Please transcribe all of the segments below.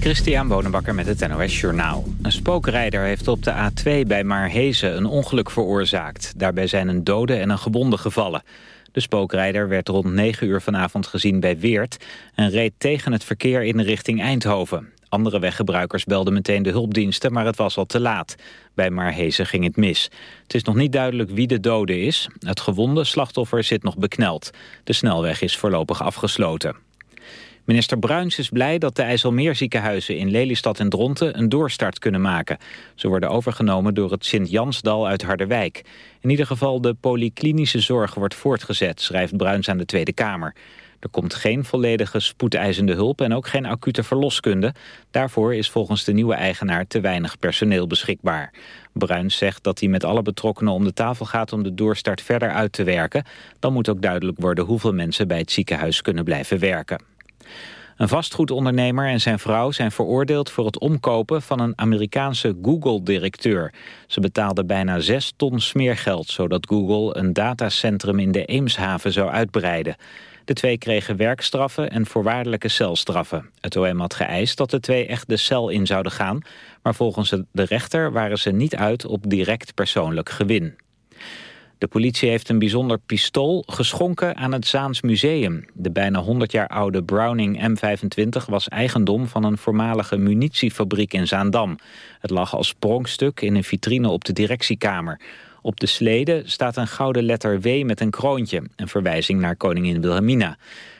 Christian Bonenbakker met het NOS Journaal. Een spookrijder heeft op de A2 bij Maarhezen een ongeluk veroorzaakt. Daarbij zijn een dode en een gewonde gevallen. De spookrijder werd rond 9 uur vanavond gezien bij Weert... en reed tegen het verkeer in richting Eindhoven. Andere weggebruikers belden meteen de hulpdiensten, maar het was al te laat. Bij Maarhezen ging het mis. Het is nog niet duidelijk wie de dode is. Het gewonde slachtoffer zit nog bekneld. De snelweg is voorlopig afgesloten. Minister Bruins is blij dat de IJsselmeerziekenhuizen in Lelystad en Dronten een doorstart kunnen maken. Ze worden overgenomen door het Sint-Jansdal uit Harderwijk. In ieder geval de polyklinische zorg wordt voortgezet, schrijft Bruins aan de Tweede Kamer. Er komt geen volledige spoedeisende hulp en ook geen acute verloskunde. Daarvoor is volgens de nieuwe eigenaar te weinig personeel beschikbaar. Bruins zegt dat hij met alle betrokkenen om de tafel gaat om de doorstart verder uit te werken. Dan moet ook duidelijk worden hoeveel mensen bij het ziekenhuis kunnen blijven werken. Een vastgoedondernemer en zijn vrouw zijn veroordeeld voor het omkopen van een Amerikaanse Google-directeur. Ze betaalden bijna 6 ton smeergeld, zodat Google een datacentrum in de Eemshaven zou uitbreiden. De twee kregen werkstraffen en voorwaardelijke celstraffen. Het OM had geëist dat de twee echt de cel in zouden gaan, maar volgens de rechter waren ze niet uit op direct persoonlijk gewin. De politie heeft een bijzonder pistool geschonken aan het Zaans Museum. De bijna 100 jaar oude Browning M25 was eigendom van een voormalige munitiefabriek in Zaandam. Het lag als sprongstuk in een vitrine op de directiekamer. Op de slede staat een gouden letter W met een kroontje, een verwijzing naar koningin Wilhelmina.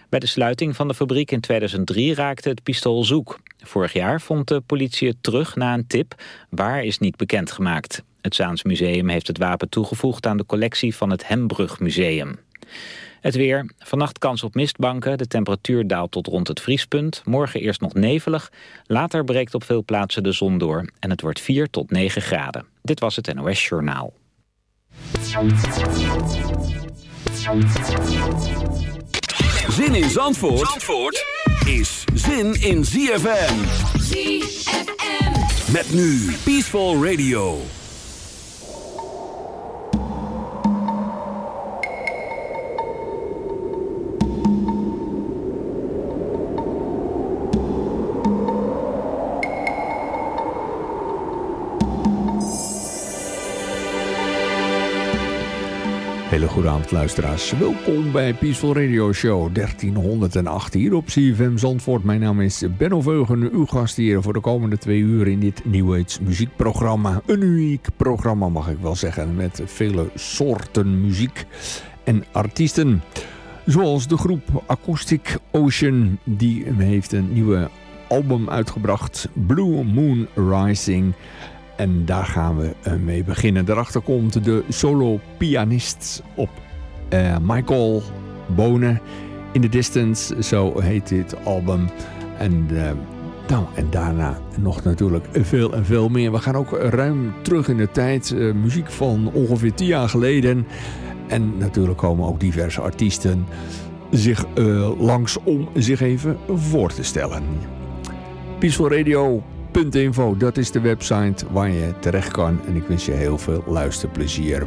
Bij de sluiting van de fabriek in 2003 raakte het pistool zoek. Vorig jaar vond de politie het terug na een tip. Waar is niet bekendgemaakt. Het Zaans Museum heeft het wapen toegevoegd aan de collectie van het Hembrug Museum. Het weer. Vannacht kans op mistbanken. De temperatuur daalt tot rond het vriespunt. Morgen eerst nog nevelig. Later breekt op veel plaatsen de zon door. En het wordt 4 tot 9 graden. Dit was het NOS Journaal. Zin in Zandvoort, Zandvoort is zin in ZFM. ZFM. Met nu Peaceful Radio. Hele goede avond luisteraars. Welkom bij Peaceful Radio Show 1308 hier op CFM Zandvoort. Mijn naam is Benno Veugen, uw gast hier voor de komende twee uur in dit New muziekprogramma. Een uniek programma mag ik wel zeggen, met vele soorten muziek en artiesten. Zoals de groep Acoustic Ocean, die heeft een nieuwe album uitgebracht, Blue Moon Rising... En daar gaan we eh, mee beginnen. Daarachter komt de solo-pianist op uh, Michael Bonen. In the Distance, zo heet dit album. En, uh, nou, en daarna nog natuurlijk veel en veel meer. We gaan ook ruim terug in de tijd. Muziek van ongeveer tien jaar geleden. En natuurlijk komen ook diverse artiesten zich langs om zich even voor te stellen. Peaceful Radio dat is de website waar je terecht kan. En ik wens je heel veel luisterplezier.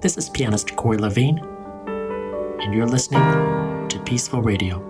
This is pianist Corey Levine, and you're listening to Peaceful Radio.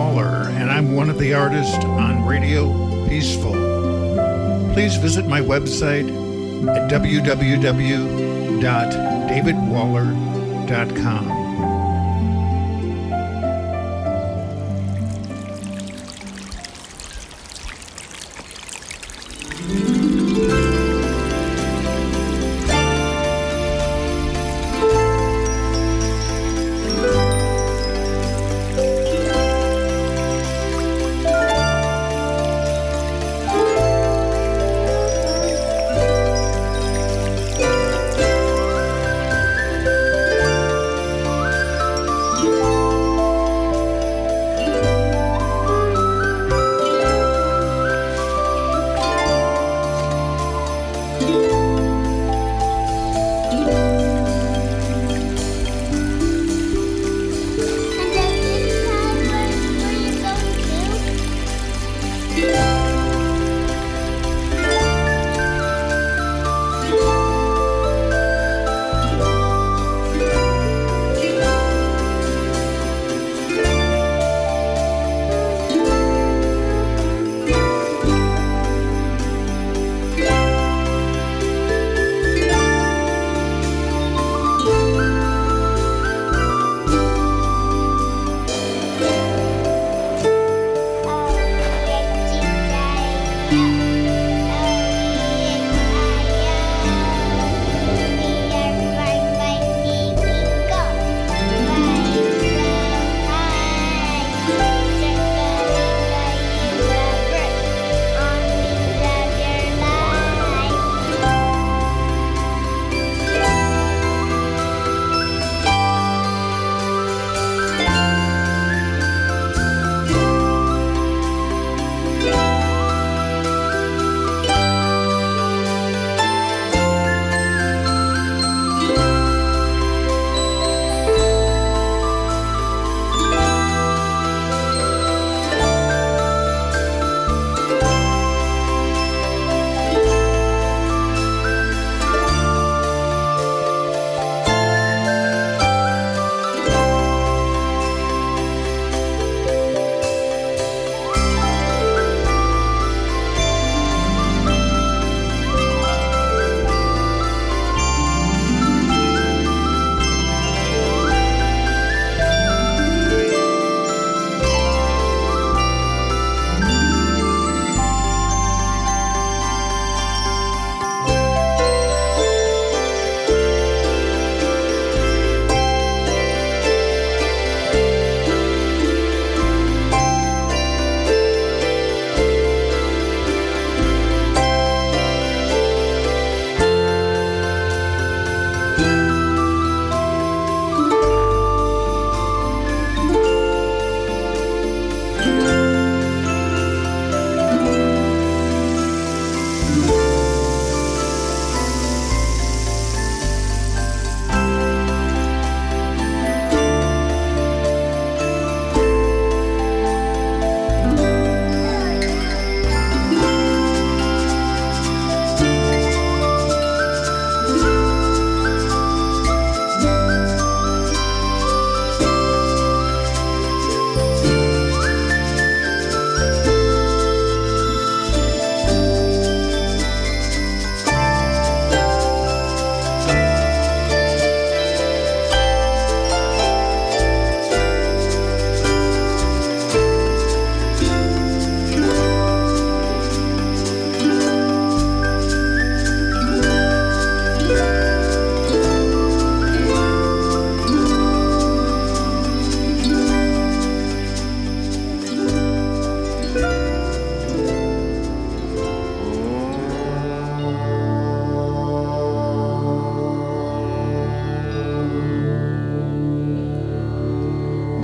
Waller, and I'm one of the artists on Radio Peaceful. Please visit my website at www.davidwaller.com.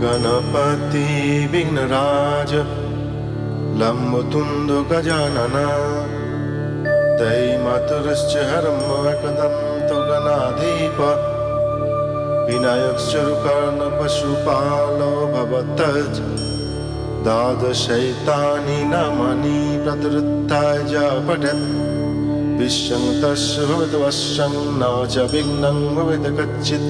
Ganpati विघ्नराज लम्बतुण्ड गजानन दैमातुरश्च हर्मकदन्तो गणाधीप विनायकश्च रुकर्णपशुपालो भवतज द्वादशैतानि नामानि प्रतिरुद्धाय च पठत् विश्वं तस्य भवद्वश्यं न च विघ्नं भवेत् कच्चित्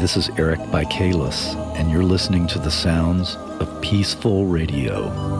This is Eric Bikalis, and you're listening to the sounds of Peaceful Radio.